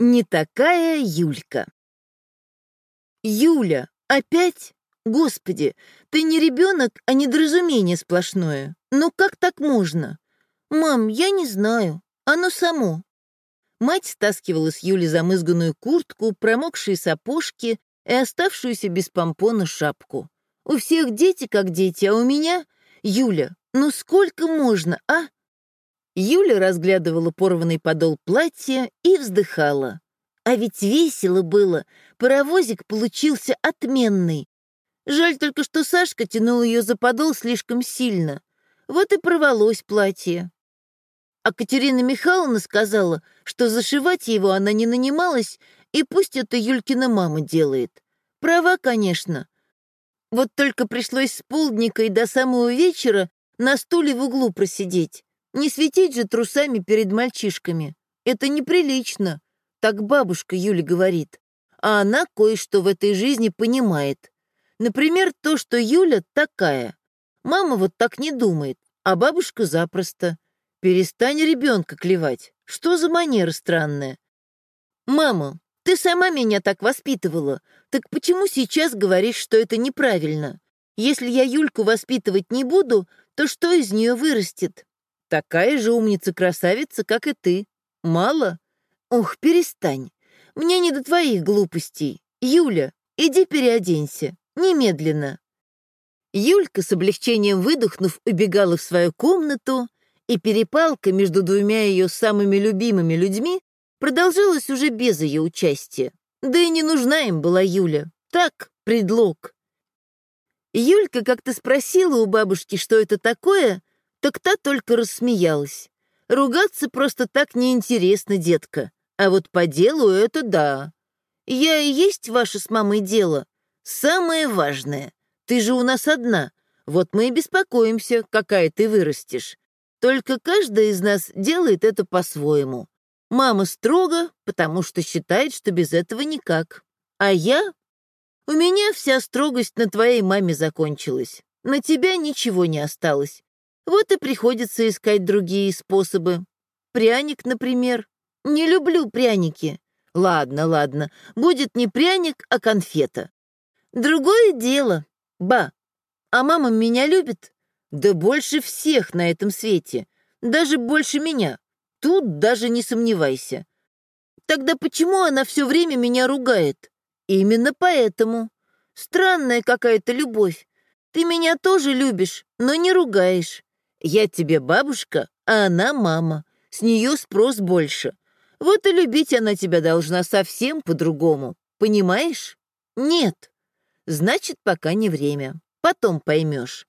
Не такая Юлька. Юля, опять? Господи, ты не ребенок, а недоразумение сплошное. Ну как так можно? Мам, я не знаю. Оно само. Мать стаскивала с Юли замызганную куртку, промокшие сапожки и оставшуюся без помпона шапку. У всех дети как дети, а у меня... Юля, ну сколько можно, а? Юля разглядывала порванный подол платья и вздыхала. А ведь весело было, паровозик получился отменный. Жаль только, что Сашка тянул ее за подол слишком сильно. Вот и порвалось платье. А Катерина Михайловна сказала, что зашивать его она не нанималась, и пусть это Юлькина мама делает. Права, конечно. Вот только пришлось с полдника и до самого вечера на стуле в углу просидеть. Не светить же трусами перед мальчишками. Это неприлично, так бабушка Юля говорит. А она кое-что в этой жизни понимает. Например, то, что Юля такая. Мама вот так не думает, а бабушка запросто. Перестань ребенка клевать. Что за манера странная? Мама, ты сама меня так воспитывала. Так почему сейчас говоришь, что это неправильно? Если я Юльку воспитывать не буду, то что из нее вырастет? Такая же умница-красавица, как и ты. Мало? Ох, перестань. Мне не до твоих глупостей. Юля, иди переоденься. Немедленно. Юлька, с облегчением выдохнув, убегала в свою комнату, и перепалка между двумя ее самыми любимыми людьми продолжалась уже без ее участия. Да и не нужна им была Юля. Так, предлог. Юлька как-то спросила у бабушки, что это такое, так та только рассмеялась. Ругаться просто так неинтересно, детка. А вот по делу это да. Я и есть ваше с мамой дело. Самое важное. Ты же у нас одна. Вот мы и беспокоимся, какая ты вырастешь. Только каждая из нас делает это по-своему. Мама строго, потому что считает, что без этого никак. А я? У меня вся строгость на твоей маме закончилась. На тебя ничего не осталось. Вот и приходится искать другие способы. Пряник, например. Не люблю пряники. Ладно, ладно, будет не пряник, а конфета. Другое дело. Ба, а мама меня любит? Да больше всех на этом свете. Даже больше меня. Тут даже не сомневайся. Тогда почему она все время меня ругает? Именно поэтому. Странная какая-то любовь. Ты меня тоже любишь, но не ругаешь. Я тебе бабушка, а она мама. С нее спрос больше. Вот и любить она тебя должна совсем по-другому. Понимаешь? Нет. Значит, пока не время. Потом поймешь.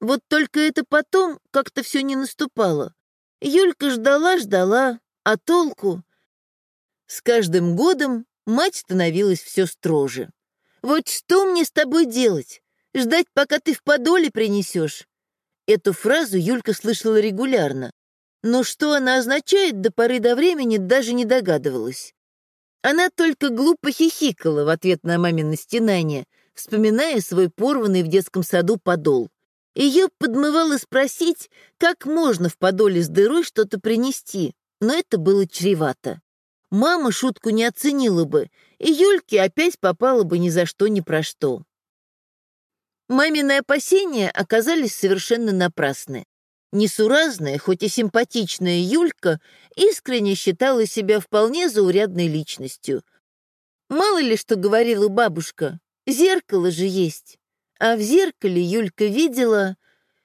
Вот только это потом как-то все не наступало. Юлька ждала-ждала, а толку? С каждым годом мать становилась все строже. Вот что мне с тобой делать? Ждать, пока ты в подоле принесешь? Эту фразу Юлька слышала регулярно, но что она означает до поры до времени даже не догадывалась. Она только глупо хихикала в ответ на мамино стенание, вспоминая свой порванный в детском саду подол. Ее подмывало спросить, как можно в подоле с дырой что-то принести, но это было чревато. Мама шутку не оценила бы, и Юльке опять попала бы ни за что ни про что. Мамины опасения оказались совершенно напрасны. Несуразная, хоть и симпатичная Юлька искренне считала себя вполне заурядной личностью. Мало ли что говорила бабушка, зеркало же есть. А в зеркале Юлька видела...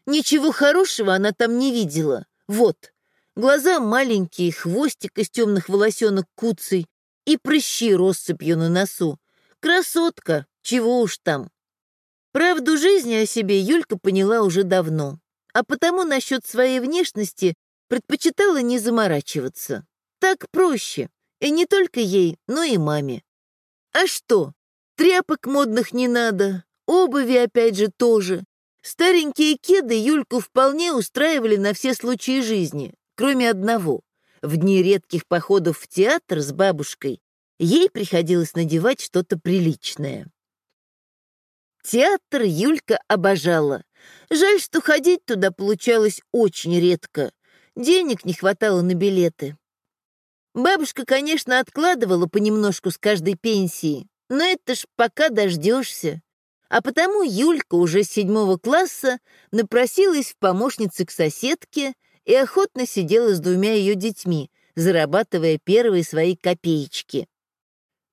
Ничего хорошего она там не видела. Вот, глаза маленькие, хвостик из темных волосенок куцей и прыщи россыпью на носу. Красотка, чего уж там. Правду жизни о себе Юлька поняла уже давно, а потому насчет своей внешности предпочитала не заморачиваться. Так проще, и не только ей, но и маме. А что, тряпок модных не надо, обуви опять же тоже. Старенькие кеды Юльку вполне устраивали на все случаи жизни, кроме одного. В дни редких походов в театр с бабушкой ей приходилось надевать что-то приличное. Театр Юлька обожала. Жаль, что ходить туда получалось очень редко. Денег не хватало на билеты. Бабушка, конечно, откладывала понемножку с каждой пенсии, но это ж пока дождешься. А потому Юлька уже с седьмого класса напросилась в помощницы к соседке и охотно сидела с двумя ее детьми, зарабатывая первые свои копеечки.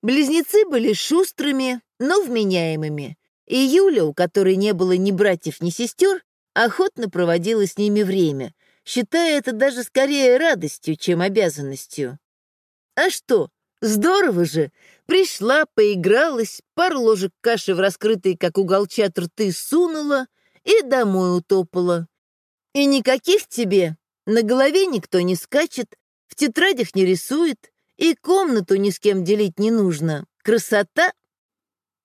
Близнецы были шустрыми, но вменяемыми, и Юля, у которой не было ни братьев, ни сестер, охотно проводила с ними время, считая это даже скорее радостью, чем обязанностью. А что, здорово же! Пришла, поигралась, пару ложек каши в раскрытые, как уголчат, рты сунула и домой утопала. И никаких тебе, на голове никто не скачет, в тетрадях не рисует, и комнату ни с кем делить не нужно. Красота!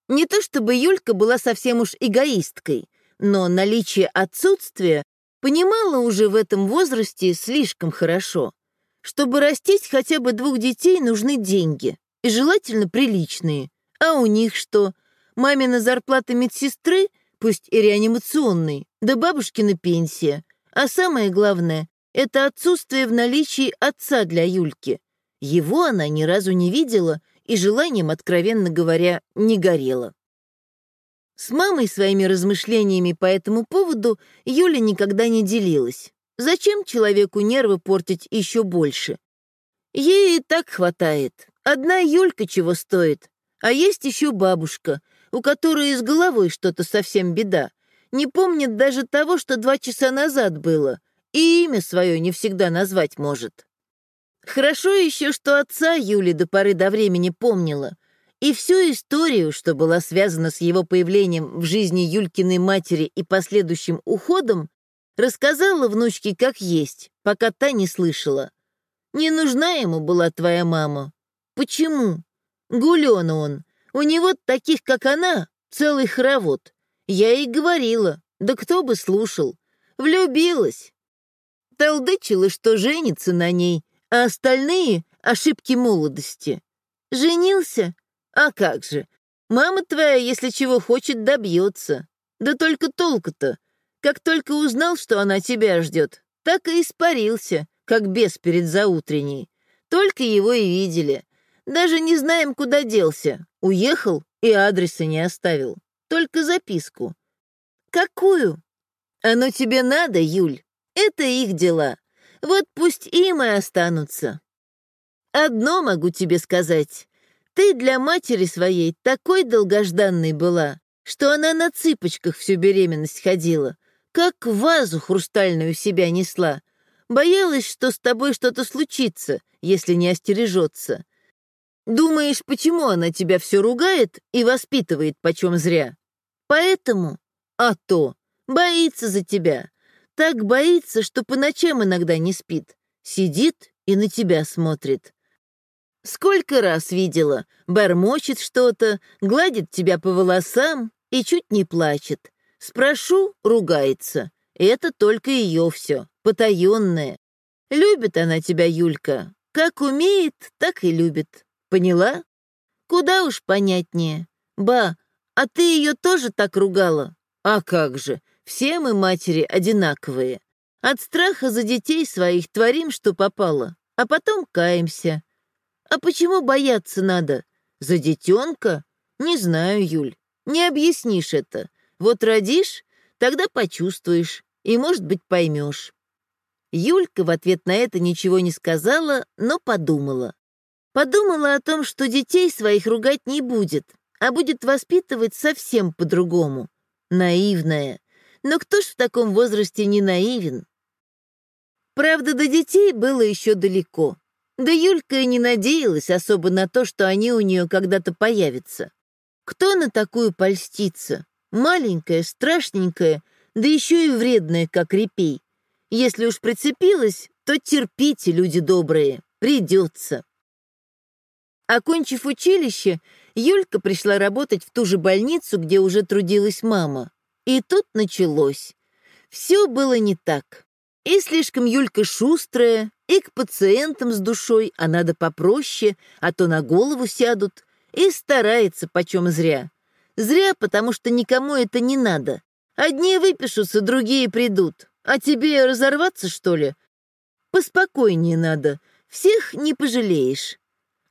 Не то чтобы Юлька была совсем уж эгоисткой, но наличие отсутствия понимала уже в этом возрасте слишком хорошо. Чтобы растить хотя бы двух детей, нужны деньги и желательно приличные. А у них что? Мамина зарплата медсестры, пусть и реанимационной, да бабушкина пенсия. А самое главное — это отсутствие в наличии отца для Юльки. Его она ни разу не видела и желанием, откровенно говоря, не горела. С мамой своими размышлениями по этому поводу Юля никогда не делилась. Зачем человеку нервы портить еще больше? Ей и так хватает. Одна Юлька чего стоит. А есть еще бабушка, у которой с головой что-то совсем беда. Не помнит даже того, что два часа назад было, и имя свое не всегда назвать может. Хорошо еще, что отца Юли до поры до времени помнила, и всю историю, что была связана с его появлением в жизни Юлькиной матери и последующим уходом, рассказала внучке как есть, пока та не слышала. Не нужна ему была твоя мама, Почему? Гулён он. У него таких, как она, целый хоровод. Я ей говорила, да кто бы слушал. Влюбилась. Толдычила, что женится на ней, а остальные — ошибки молодости. Женился? А как же. Мама твоя, если чего хочет, добьется. Да только толку-то. Как только узнал, что она тебя ждет, так и испарился, как бес перед заутренней. Только его и видели. Даже не знаем, куда делся. Уехал и адреса не оставил. Только записку. Какую? Оно тебе надо, Юль. Это их дела. Вот пусть им и останутся. Одно могу тебе сказать. Ты для матери своей такой долгожданной была, что она на цыпочках всю беременность ходила, как вазу хрустальную себя несла. Боялась, что с тобой что-то случится, если не остережется. Думаешь, почему она тебя все ругает и воспитывает почем зря? Поэтому? А то. Боится за тебя. Так боится, что по ночам иногда не спит. Сидит и на тебя смотрит. Сколько раз видела, бормочет что-то, гладит тебя по волосам и чуть не плачет. Спрошу, ругается. Это только ее все, потаенное. Любит она тебя, Юлька. Как умеет, так и любит. Поняла? Куда уж понятнее. Ба, а ты ее тоже так ругала? А как же, все мы матери одинаковые. От страха за детей своих творим, что попало, а потом каемся. А почему бояться надо? За детенка? Не знаю, Юль, не объяснишь это. Вот родишь, тогда почувствуешь и, может быть, поймешь. Юлька в ответ на это ничего не сказала, но подумала. Подумала о том, что детей своих ругать не будет, а будет воспитывать совсем по-другому. Наивная. Но кто ж в таком возрасте не наивен? Правда, до детей было еще далеко. Да Юлька и не надеялась особо на то, что они у нее когда-то появятся. Кто на такую польстится? Маленькая, страшненькая, да еще и вредная, как репей. Если уж прицепилась, то терпите, люди добрые, придется. Окончив училище, Юлька пришла работать в ту же больницу, где уже трудилась мама. И тут началось. Все было не так. И слишком Юлька шустрая, и к пациентам с душой, а надо попроще, а то на голову сядут, и старается почем зря. Зря, потому что никому это не надо. Одни выпишутся, другие придут. А тебе разорваться, что ли? Поспокойнее надо. Всех не пожалеешь.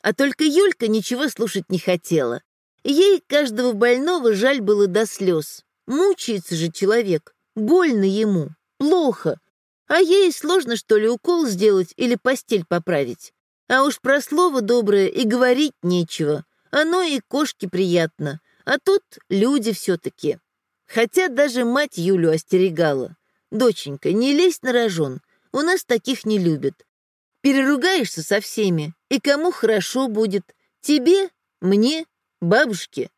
А только Юлька ничего слушать не хотела. Ей каждого больного жаль было до слез. Мучается же человек, больно ему, плохо. А ей сложно, что ли, укол сделать или постель поправить. А уж про слово доброе и говорить нечего. Оно и кошке приятно. А тут люди все-таки. Хотя даже мать Юлю остерегала. «Доченька, не лезь на рожон. У нас таких не любят. Переругаешься со всеми, и кому хорошо будет? Тебе, мне, бабушке.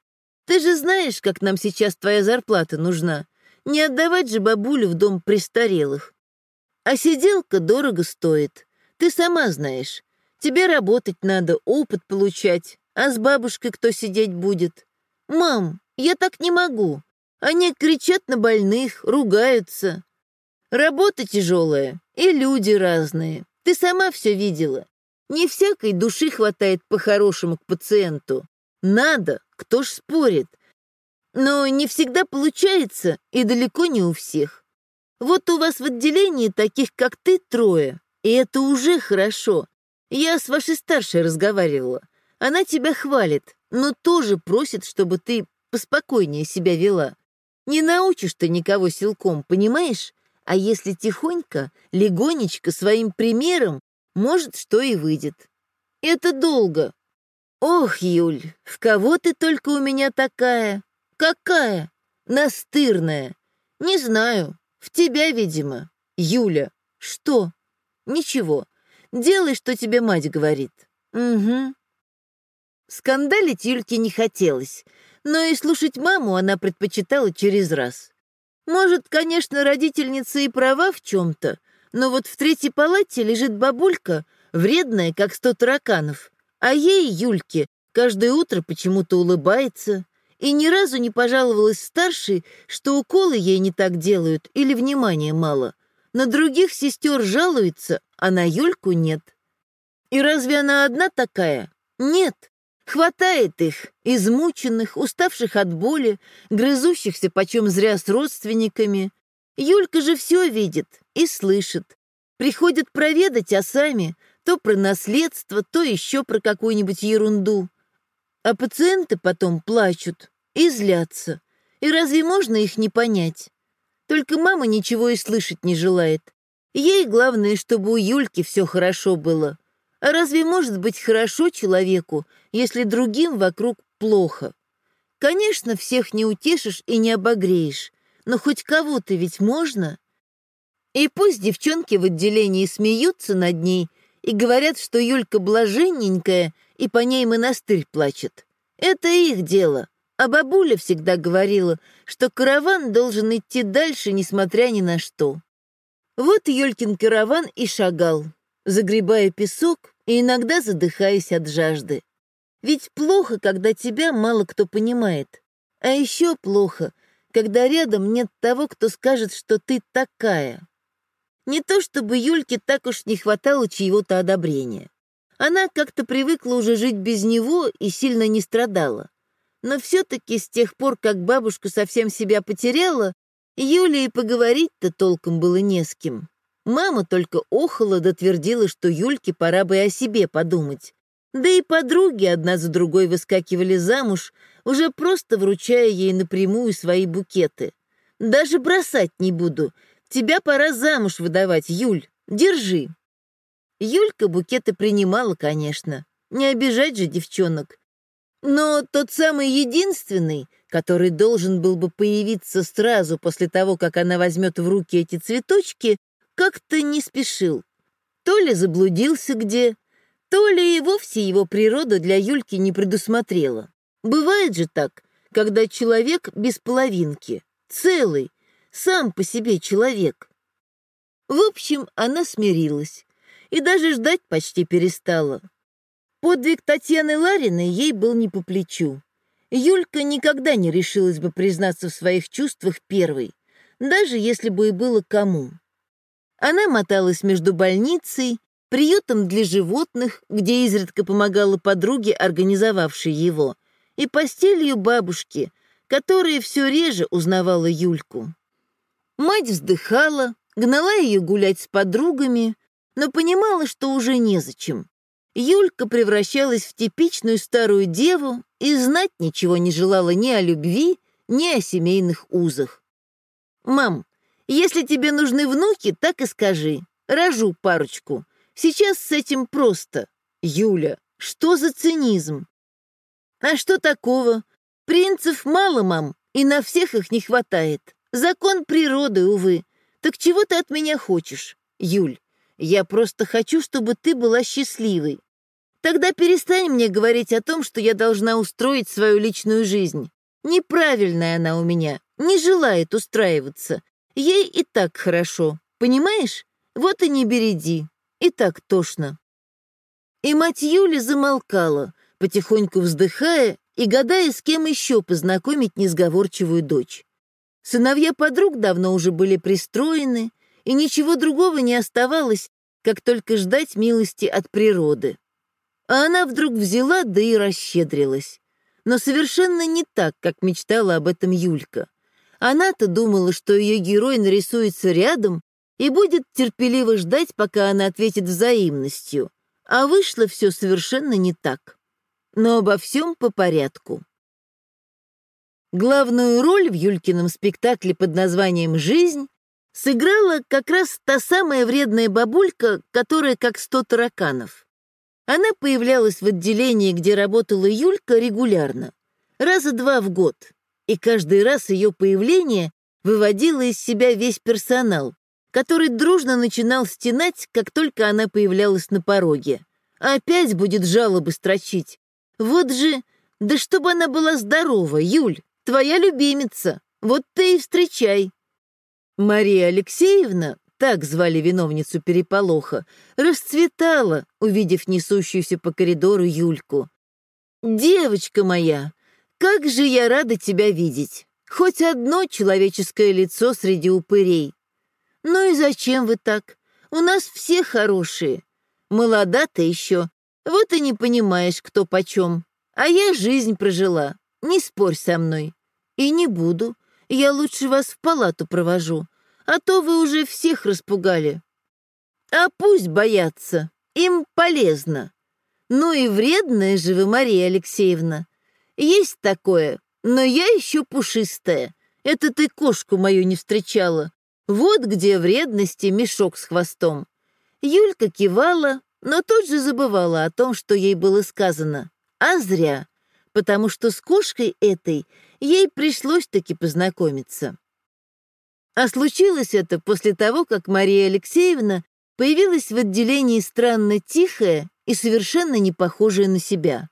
Ты же знаешь, как нам сейчас твоя зарплата нужна. Не отдавать же бабулю в дом престарелых. А сиделка дорого стоит. Ты сама знаешь. Тебе работать надо, опыт получать. А с бабушкой кто сидеть будет? Мам, я так не могу. Они кричат на больных, ругаются. Работа тяжелая, и люди разные. Ты сама все видела. Не всякой души хватает по-хорошему к пациенту. Надо, кто ж спорит. Но не всегда получается, и далеко не у всех. Вот у вас в отделении таких, как ты, трое, и это уже хорошо. Я с вашей старшей разговаривала. Она тебя хвалит, но тоже просит, чтобы ты поспокойнее себя вела. Не научишь ты никого силком, понимаешь? А если тихонько, легонечко, своим примером, может, что и выйдет. Это долго. Ох, Юль, в кого ты только у меня такая? Какая? Настырная. Не знаю. В тебя, видимо. Юля. Что? Ничего. Делай, что тебе мать говорит. Угу. Скандалить Юльке не хотелось, но и слушать маму она предпочитала через раз. Может, конечно, родительница и права в чем-то, но вот в третьей палате лежит бабулька, вредная, как сто тараканов, а ей, Юльке, каждое утро почему-то улыбается и ни разу не пожаловалась старшей, что уколы ей не так делают или внимания мало. На других сестер жалуется, а на Юльку нет. И разве она одна такая? Нет. Хватает их, измученных, уставших от боли, грызущихся почем зря с родственниками. Юлька же все видит и слышит. Приходят проведать, а сами то про наследство, то еще про какую-нибудь ерунду. А пациенты потом плачут и злятся. И разве можно их не понять? Только мама ничего и слышать не желает. Ей главное, чтобы у Юльки все хорошо было. А разве может быть хорошо человеку, если другим вокруг плохо? Конечно, всех не утешишь и не обогреешь, но хоть кого-то ведь можно. И пусть девчонки в отделении смеются над ней и говорят, что Юлька блаженненькая и по ней монастырь плачет. Это их дело. А бабуля всегда говорила, что караван должен идти дальше, несмотря ни на что. Вот Юлькин караван и шагал, загребая песок и иногда задыхаясь от жажды. Ведь плохо, когда тебя мало кто понимает. А еще плохо, когда рядом нет того, кто скажет, что ты такая. Не то чтобы Юльке так уж не хватало чьего-то одобрения. Она как-то привыкла уже жить без него и сильно не страдала. Но все-таки с тех пор, как бабушка совсем себя потеряла, Юле и поговорить-то толком было не с кем. Мама только охала да твердила, что Юльке пора бы о себе подумать. Да и подруги одна за другой выскакивали замуж, уже просто вручая ей напрямую свои букеты. «Даже бросать не буду. Тебя пора замуж выдавать, Юль. Держи». Юлька букеты принимала, конечно. Не обижать же девчонок. Но тот самый единственный, который должен был бы появиться сразу после того, как она возьмет в руки эти цветочки, как-то не спешил. То ли заблудился где, то ли и вовсе его природа для Юльки не предусмотрела. Бывает же так, когда человек без половинки, целый, сам по себе человек. В общем, она смирилась и даже ждать почти перестала. Подвиг Татьяны Лариной ей был не по плечу. Юлька никогда не решилась бы признаться в своих чувствах первой, даже если бы и было кому. Она моталась между больницей, приютом для животных, где изредка помогала подруге, организовавшей его, и постелью бабушки, которая все реже узнавала Юльку. Мать вздыхала, гнала ее гулять с подругами, но понимала, что уже незачем. Юлька превращалась в типичную старую деву и знать ничего не желала ни о любви, ни о семейных узах. «Мам, если тебе нужны внуки, так и скажи. Рожу парочку. Сейчас с этим просто. Юля, что за цинизм? А что такого? Принцев мало, мам, и на всех их не хватает. Закон природы, увы. Так чего ты от меня хочешь? Юль, я просто хочу, чтобы ты была счастливой. Тогда перестань мне говорить о том, что я должна устроить свою личную жизнь. Неправильная она у меня, не желает устраиваться. Ей и так хорошо, понимаешь? Вот и не береди, и так тошно. И мать Юли замолкала, потихоньку вздыхая и гадая, с кем еще познакомить несговорчивую дочь. Сыновья подруг давно уже были пристроены, и ничего другого не оставалось, как только ждать милости от природы. А она вдруг взяла, да и расщедрилась. Но совершенно не так, как мечтала об этом Юлька. Она-то думала, что ее герой нарисуется рядом и будет терпеливо ждать, пока она ответит взаимностью. А вышло все совершенно не так. Но обо всем по порядку. Главную роль в Юлькином спектакле под названием «Жизнь» сыграла как раз та самая вредная бабулька, которая как сто тараканов. Она появлялась в отделении, где работала Юлька, регулярно, раза два в год, и каждый раз ее появление выводило из себя весь персонал, который дружно начинал стенать, как только она появлялась на пороге. Опять будет жалобы строчить. Вот же, да чтобы она была здорова, Юль, твоя любимица, вот ты и встречай. Мария Алексеевна, так звали виновницу переполоха, расцветала, увидев несущуюся по коридору Юльку. «Девочка моя, как же я рада тебя видеть! Хоть одно человеческое лицо среди упырей. Ну и зачем вы так? У нас все хорошие. Молода ты еще, вот и не понимаешь, кто почем. А я жизнь прожила, не спорь со мной. И не буду, я лучше вас в палату провожу, а то вы уже всех распугали. А пусть боятся, им полезно. Ну и вредная же вы, Мария Алексеевна. Есть такое, но я еще пушистая. Это ты кошку мою не встречала. Вот где вредности мешок с хвостом. Юлька кивала, но тут же забывала о том, что ей было сказано. А зря, потому что с кошкой этой ей пришлось таки познакомиться. А случилось это после того, как Мария Алексеевна появилась в отделении странно тихая и совершенно не похожая на себя.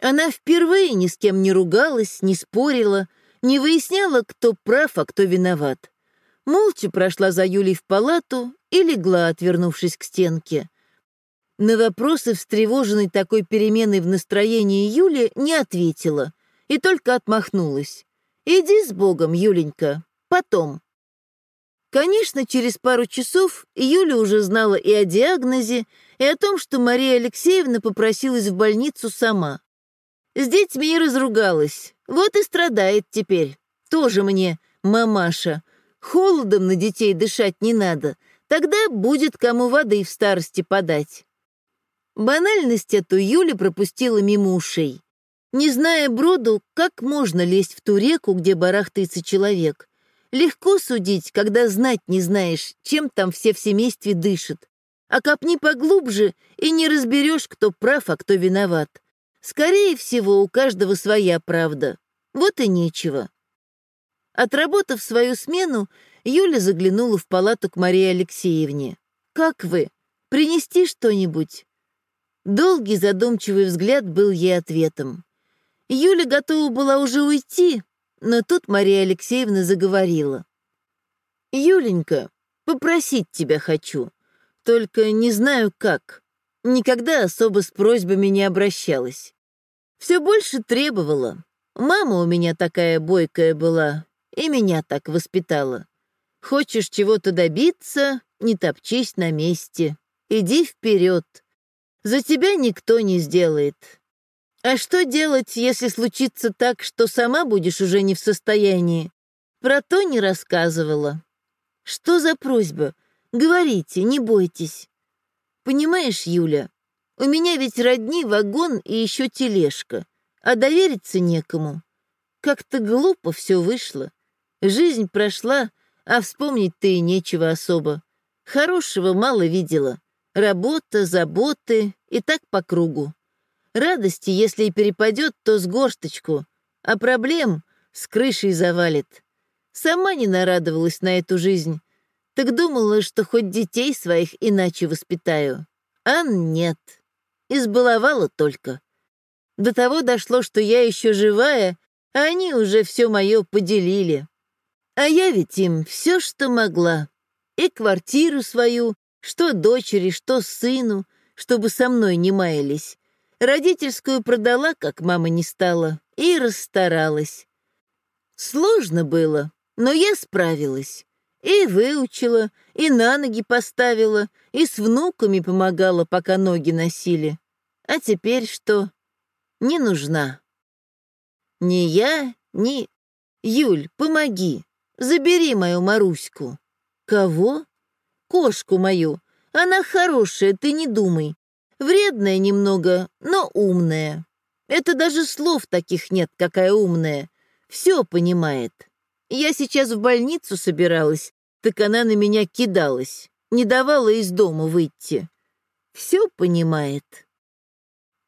Она впервые ни с кем не ругалась, не спорила, не выясняла, кто прав, а кто виноват. Молча прошла за Юлей в палату и легла, отвернувшись к стенке. На вопросы, встревоженной такой переменой в настроении Юли, не ответила и только отмахнулась. «Иди с Богом, Юленька, потом». Конечно, через пару часов Юля уже знала и о диагнозе, и о том, что Мария Алексеевна попросилась в больницу сама. С детьми разругалась. Вот и страдает теперь. Тоже мне мамаша. Холодом на детей дышать не надо. Тогда будет кому воды в старости подать. Банальность эту Юля пропустила мимо ушей. Не зная броду, как можно лезть в ту реку, где барахтается человек. Легко судить, когда знать не знаешь, чем там все в семействе дышат. А копни поглубже, и не разберешь, кто прав, а кто виноват. Скорее всего, у каждого своя правда. Вот и нечего. Отработав свою смену, Юля заглянула в палату к Марии Алексеевне. «Как вы? Принести что-нибудь?» Долгий задумчивый взгляд был ей ответом. Юля готова была уже уйти, но тут Мария Алексеевна заговорила. «Юленька, попросить тебя хочу, только не знаю как. Никогда особо с просьбами не обращалась. Все больше требовала. Мама у меня такая бойкая была, и меня так воспитала. Хочешь чего-то добиться, не топчись на месте. Иди вперед. За тебя никто не сделает. А что делать, если случится так, что сама будешь уже не в состоянии? Про то не рассказывала. Что за просьба? Говорите, не бойтесь. Понимаешь, Юля, у меня ведь родни вагон и еще тележка, а довериться некому. Как-то глупо все вышло. Жизнь прошла, а вспомнить-то и нечего особо. Хорошего мало видела. Работа, заботы и так по кругу. Радости, если и перепадет, то с горсточку, а проблем с крышей завалит. Сама не нарадовалась на эту жизнь, так думала, что хоть детей своих иначе воспитаю. А нет, избаловала только. До того дошло, что я еще живая, а они уже все мое поделили. А я ведь им все, что могла. И квартиру свою, что дочери, что сыну, чтобы со мной не маялись. Родительскую продала, как мама не стала, и расстаралась. Сложно было, но я справилась. И выучила, и на ноги поставила, и с внуками помогала, пока ноги носили. А теперь что? Не нужна. Ни я, ни... Юль, помоги. Забери мою Маруську. Кого? Кошку мою. Она хорошая, ты не думай. Вредная немного, но умная. Это даже слов таких нет, какая умная. Все понимает. Я сейчас в больницу собиралась, так она на меня кидалась, не давала из дома выйти. Все понимает.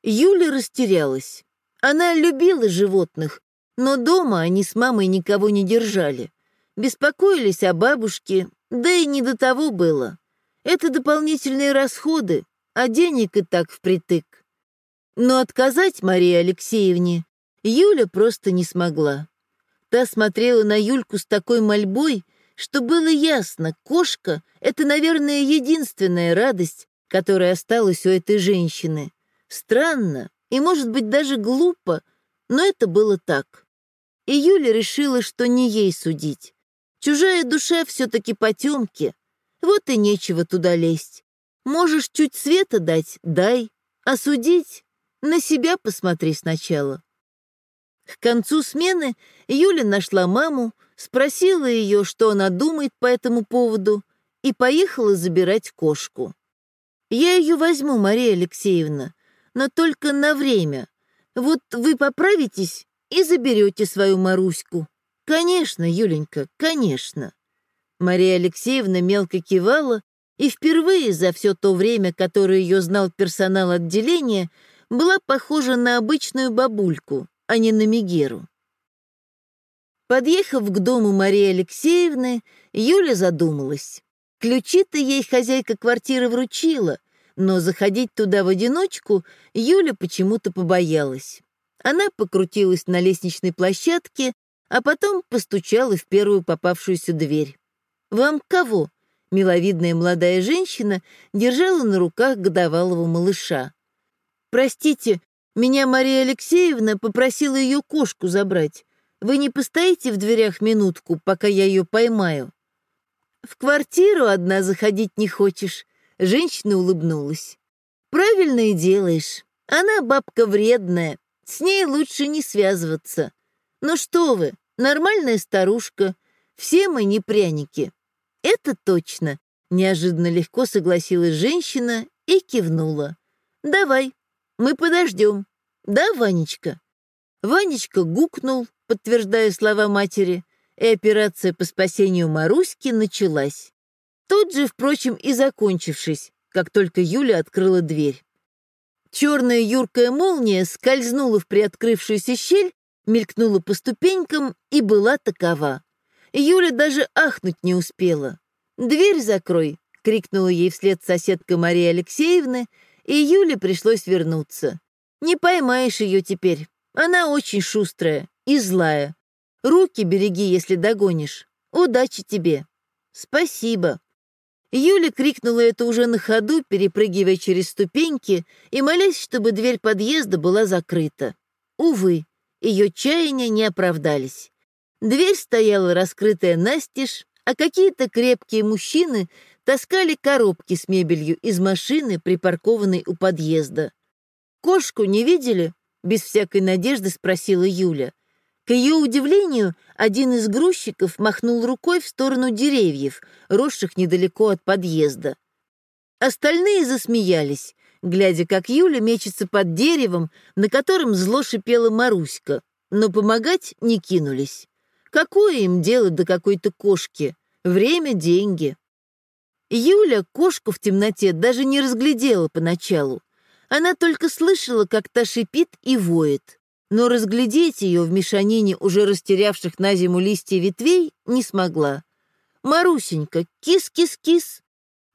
Юля растерялась. Она любила животных, но дома они с мамой никого не держали. Беспокоились о бабушке, да и не до того было. Это дополнительные расходы, а денег и так впритык. Но отказать Марии Алексеевне Юля просто не смогла. Та смотрела на Юльку с такой мольбой, что было ясно, кошка — это, наверное, единственная радость, которая осталась у этой женщины. Странно и, может быть, даже глупо, но это было так. И Юля решила, что не ей судить. Чужая душа все-таки потемки, вот и нечего туда лезть. Можешь чуть света дать — дай, а судить — на себя посмотри сначала. К концу смены Юля нашла маму, спросила ее, что она думает по этому поводу, и поехала забирать кошку. «Я ее возьму, Мария Алексеевна, но только на время. Вот вы поправитесь и заберете свою Маруську». «Конечно, Юленька, конечно». Мария Алексеевна мелко кивала, и впервые за все то время, которое ее знал персонал отделения, была похожа на обычную бабульку, а не на Мегеру. Подъехав к дому Марии Алексеевны, Юля задумалась. Ключи-то ей хозяйка квартиры вручила, но заходить туда в одиночку Юля почему-то побоялась. Она покрутилась на лестничной площадке, а потом постучала в первую попавшуюся дверь. «Вам кого?» Миловидная молодая женщина держала на руках годовалого малыша. «Простите, меня Мария Алексеевна попросила ее кошку забрать. Вы не постоите в дверях минутку, пока я ее поймаю?» «В квартиру одна заходить не хочешь?» Женщина улыбнулась. «Правильно и делаешь. Она бабка вредная. С ней лучше не связываться. Ну что вы, нормальная старушка. Все мы не пряники». «Это точно», — неожиданно легко согласилась женщина и кивнула. «Давай, мы подождем. Да, Ванечка?» Ванечка гукнул, подтверждая слова матери, и операция по спасению Маруськи началась. Тут же, впрочем, и закончившись, как только Юля открыла дверь. Черная юркая молния скользнула в приоткрывшуюся щель, мелькнула по ступенькам и была такова. Юля даже ахнуть не успела. «Дверь закрой!» — крикнула ей вслед соседка Мария Алексеевна, и Юле пришлось вернуться. Не поймаешь ее теперь. Она очень шустрая и злая. Руки береги, если догонишь. Удачи тебе. Спасибо. Юля крикнула это уже на ходу, перепрыгивая через ступеньки и молясь, чтобы дверь подъезда была закрыта. Увы, ее чаяния не оправдались. Дверь стояла раскрытая настежь, а какие-то крепкие мужчины таскали коробки с мебелью из машины, припаркованной у подъезда. «Кошку не видели?» — без всякой надежды спросила Юля. К ее удивлению, один из грузчиков махнул рукой в сторону деревьев, росших недалеко от подъезда. Остальные засмеялись, глядя, как Юля мечется под деревом, на котором зло шипела Маруська, но помогать не кинулись. Какое им дело до какой-то кошки? Время — деньги. Юля кошку в темноте даже не разглядела поначалу. Она только слышала, как та шипит и воет. Но разглядеть ее в мешанине уже растерявших на зиму листья ветвей не смогла. «Марусенька, кис-кис-кис!»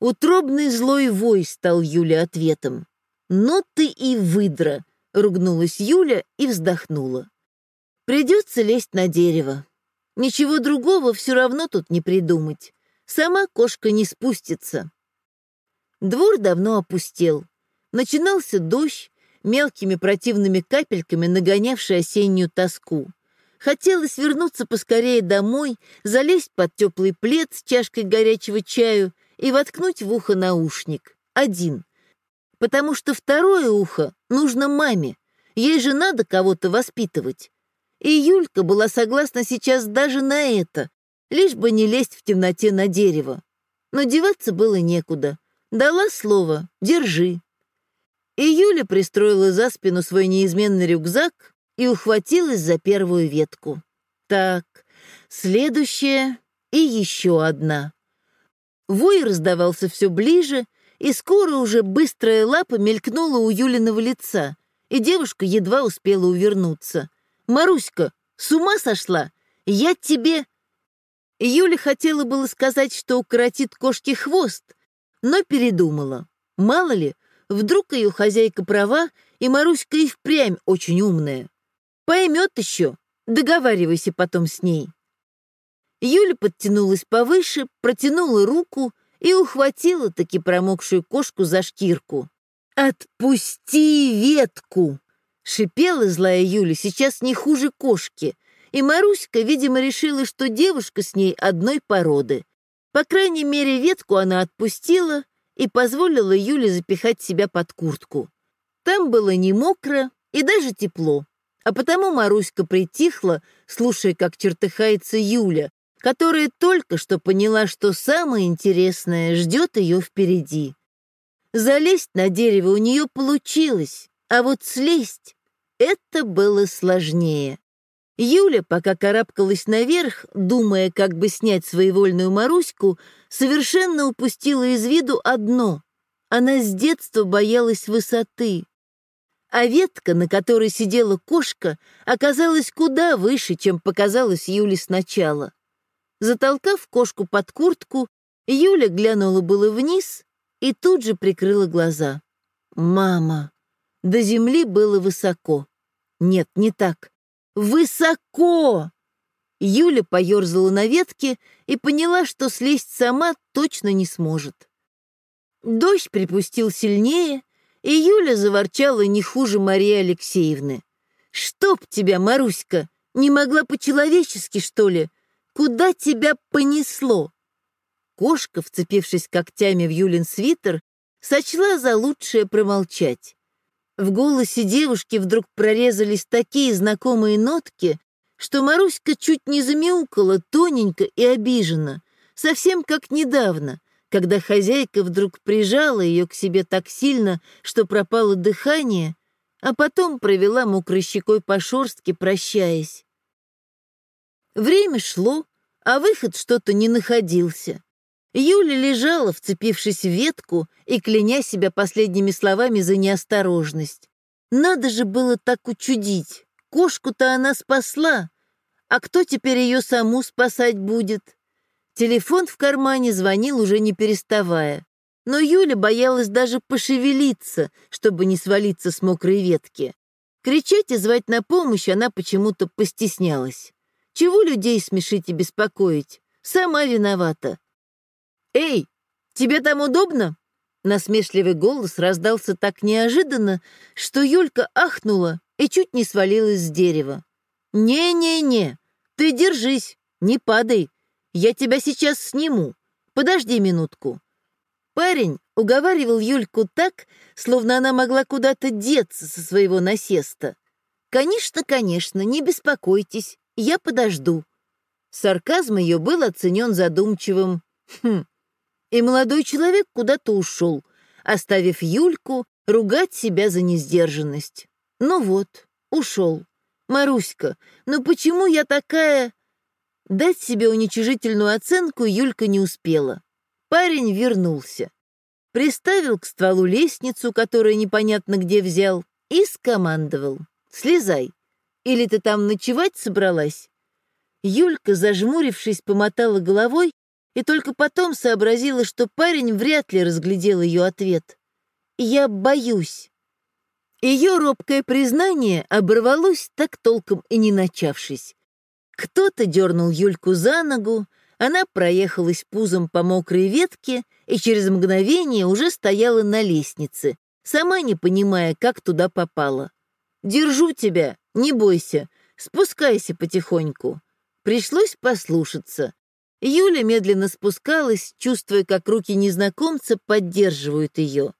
Утробный злой вой стал Юле ответом. «Ну ты и выдра!» — ругнулась Юля и вздохнула. «Придется лезть на дерево. Ничего другого все равно тут не придумать. Сама кошка не спустится». Двор давно опустел. Начинался дождь, мелкими противными капельками нагонявший осеннюю тоску. Хотелось вернуться поскорее домой, залезть под теплый плед с чашкой горячего чаю и воткнуть в ухо наушник. Один. Потому что второе ухо нужно маме. Ей же надо кого-то воспитывать. И Юлька была согласна сейчас даже на это, лишь бы не лезть в темноте на дерево. Но деваться было некуда. Дала слово «держи». И Юля пристроила за спину свой неизменный рюкзак и ухватилась за первую ветку. Так, следующая и еще одна. Вой раздавался все ближе, и скоро уже быстрая лапа мелькнула у Юлиного лица, и девушка едва успела увернуться. «Маруська, с ума сошла? Я тебе...» Юля хотела было сказать, что укоротит кошке хвост, но передумала. Мало ли, вдруг ее хозяйка права, и Маруська и впрямь очень умная. Поймет еще, договаривайся потом с ней. Юля подтянулась повыше, протянула руку и ухватила таки промокшую кошку за шкирку. «Отпусти ветку!» Шипела злая Юля, сейчас не хуже кошки. И Маруська, видимо, решила, что девушка с ней одной породы. По крайней мере, ветку она отпустила и позволила Юле запихать себя под куртку. Там было не мокро и даже тепло. А потому Маруська притихла, слушая, как чертыхается Юля, которая только что поняла, что самое интересное ждет ее впереди. Залезть на дерево у нее получилось, а вот слезть — это было сложнее. Юля, пока карабкалась наверх, думая, как бы снять своевольную Маруську, совершенно упустила из виду одно — она с детства боялась высоты а ветка, на которой сидела кошка, оказалась куда выше, чем показалось Юле сначала. Затолкав кошку под куртку, Юля глянула было вниз и тут же прикрыла глаза. «Мама!» До земли было высоко. Нет, не так. Высоко! Юля поерзала на ветке и поняла, что слезть сама точно не сможет. Дождь припустил сильнее, и Юля заворчала не хуже Марии Алексеевны. «Чтоб тебя, Маруська, не могла по-человечески, что ли? Куда тебя понесло?» Кошка, вцепившись когтями в Юлин свитер, сочла за лучшее промолчать. В голосе девушки вдруг прорезались такие знакомые нотки, что Маруська чуть не замяукала тоненько и обиженно, совсем как недавно — когда хозяйка вдруг прижала ее к себе так сильно, что пропало дыхание, а потом провела мокрой щекой по шорстке, прощаясь. Время шло, а выход что-то не находился. Юля лежала, вцепившись в ветку и кляня себя последними словами за неосторожность. Надо же было так учудить. Кошку-то она спасла, а кто теперь ее саму спасать будет? Телефон в кармане звонил уже не переставая. Но Юля боялась даже пошевелиться, чтобы не свалиться с мокрой ветки. Кричать и звать на помощь она почему-то постеснялась. Чего людей смешить и беспокоить? Сама виновата. «Эй, тебе там удобно?» Насмешливый голос раздался так неожиданно, что Юлька ахнула и чуть не свалилась с дерева. «Не-не-не, ты держись, не падай, я тебя сейчас сниму. Подожди минутку». Парень уговаривал Юльку так, словно она могла куда-то деться со своего насеста. «Конечно, конечно, не беспокойтесь, я подожду». Сарказм ее был оценен задумчивым. «Хм, и молодой человек куда-то ушел, оставив Юльку ругать себя за несдержанность. Ну вот, ушел. Маруська, ну почему я такая... Дать себе уничижительную оценку Юлька не успела. Парень вернулся. Приставил к стволу лестницу, которую непонятно где взял, и скомандовал. «Слезай. Или ты там ночевать собралась?» Юлька, зажмурившись, помотала головой и только потом сообразила, что парень вряд ли разглядел ее ответ. «Я боюсь». Ее робкое признание оборвалось так толком и не начавшись. Кто-то дернул Юльку за ногу, она проехалась пузом по мокрой ветке и через мгновение уже стояла на лестнице, сама не понимая, как туда попала. «Держу тебя, не бойся, спускайся потихоньку». Пришлось послушаться. Юля медленно спускалась, чувствуя, как руки незнакомца поддерживают ее.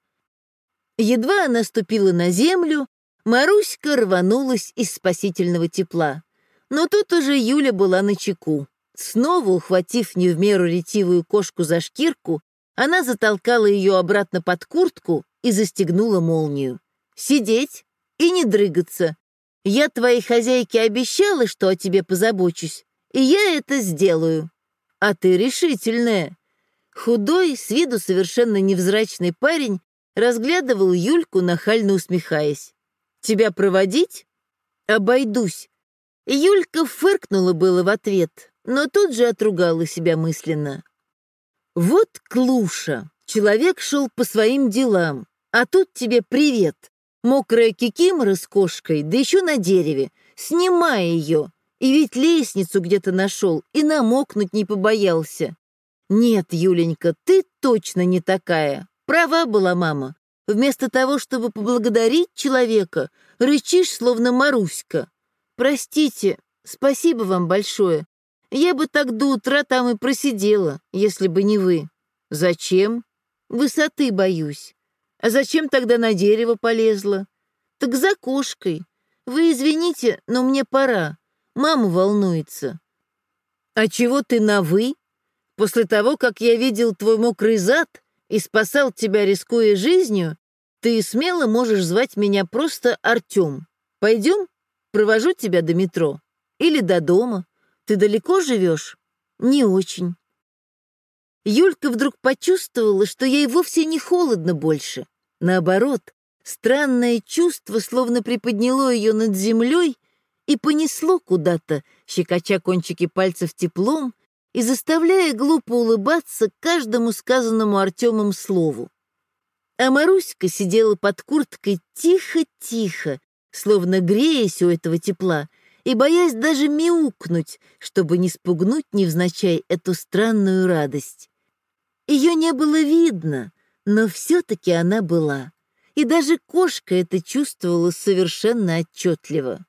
Едва она ступила на землю, Маруська рванулась из спасительного тепла. Но тут уже Юля была на чеку. Снова ухватив не в меру ретивую кошку за шкирку, она затолкала ее обратно под куртку и застегнула молнию. «Сидеть и не дрыгаться. Я твоей хозяйке обещала, что о тебе позабочусь, и я это сделаю. А ты решительная». Худой, с виду совершенно невзрачный парень разглядывал Юльку, нахально усмехаясь. «Тебя проводить?» «Обойдусь». Юлька фыркнула было в ответ, но тут же отругала себя мысленно. «Вот клуша! Человек шел по своим делам, а тут тебе привет! Мокрая кикимора с кошкой, да еще на дереве. Снимай ее! И ведь лестницу где-то нашел, и намокнуть не побоялся. Нет, Юленька, ты точно не такая. Права была мама. Вместо того, чтобы поблагодарить человека, рычишь, словно Маруська. Простите, спасибо вам большое. Я бы так до утра там и просидела, если бы не вы. Зачем? Высоты боюсь. А зачем тогда на дерево полезла? Так за кошкой. Вы извините, но мне пора. Мама волнуется. А чего ты на «вы»? После того, как я видел твой мокрый зад, и спасал тебя, рискуя жизнью, ты смело можешь звать меня просто Артем. Пойдем? Провожу тебя до метро. Или до дома. Ты далеко живешь? Не очень. Юлька вдруг почувствовала, что ей вовсе не холодно больше. Наоборот, странное чувство словно приподняло ее над землей и понесло куда-то, щекоча кончики пальцев теплом и заставляя глупо улыбаться каждому сказанному Артемом слову. А Маруська сидела под курткой тихо-тихо, словно греясь у этого тепла, и боясь даже мяукнуть, чтобы не спугнуть невзначай эту странную радость. Ее не было видно, но все-таки она была, и даже кошка это чувствовала совершенно отчетливо.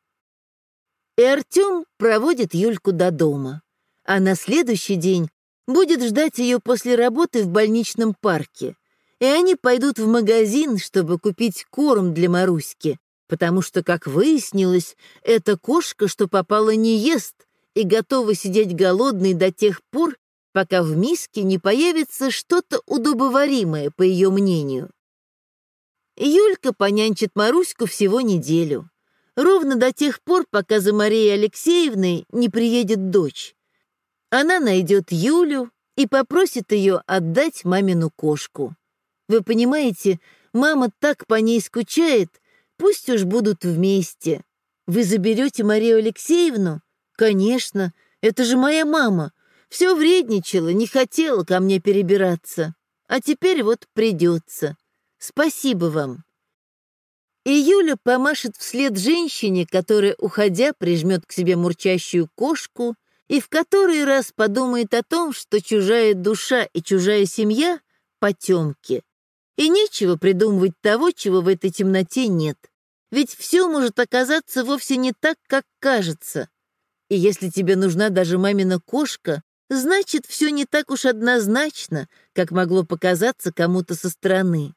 И Артем проводит Юльку до дома а на следующий день будет ждать ее после работы в больничном парке. И они пойдут в магазин, чтобы купить корм для Маруськи, потому что, как выяснилось, эта кошка, что попала, не ест и готова сидеть голодной до тех пор, пока в миске не появится что-то удобоваримое, по ее мнению. Юлька понянчит Маруську всего неделю. Ровно до тех пор, пока за Марией Алексеевной не приедет дочь. Она найдет Юлю и попросит ее отдать мамину кошку. Вы понимаете, мама так по ней скучает, пусть уж будут вместе. Вы заберете Марию Алексеевну? Конечно, это же моя мама. Все вредничала, не хотела ко мне перебираться. А теперь вот придется. Спасибо вам. И Юля помашет вслед женщине, которая, уходя, прижмет к себе мурчащую кошку и в который раз подумает о том, что чужая душа и чужая семья — потемки. И нечего придумывать того, чего в этой темноте нет. Ведь все может оказаться вовсе не так, как кажется. И если тебе нужна даже мамина кошка, значит, все не так уж однозначно, как могло показаться кому-то со стороны.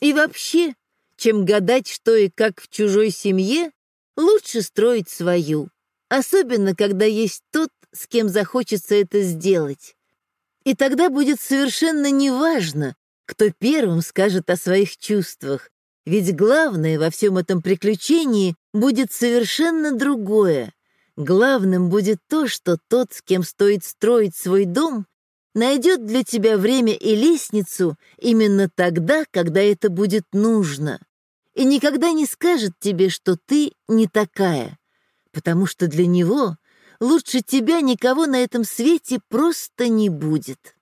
И вообще, чем гадать, что и как в чужой семье, лучше строить свою. Особенно, когда есть тот, с кем захочется это сделать. И тогда будет совершенно неважно, кто первым скажет о своих чувствах. Ведь главное во всем этом приключении будет совершенно другое. Главным будет то, что тот, с кем стоит строить свой дом, найдет для тебя время и лестницу именно тогда, когда это будет нужно, и никогда не скажет тебе, что ты не такая, потому что для него лучше тебя никого на этом свете просто не будет.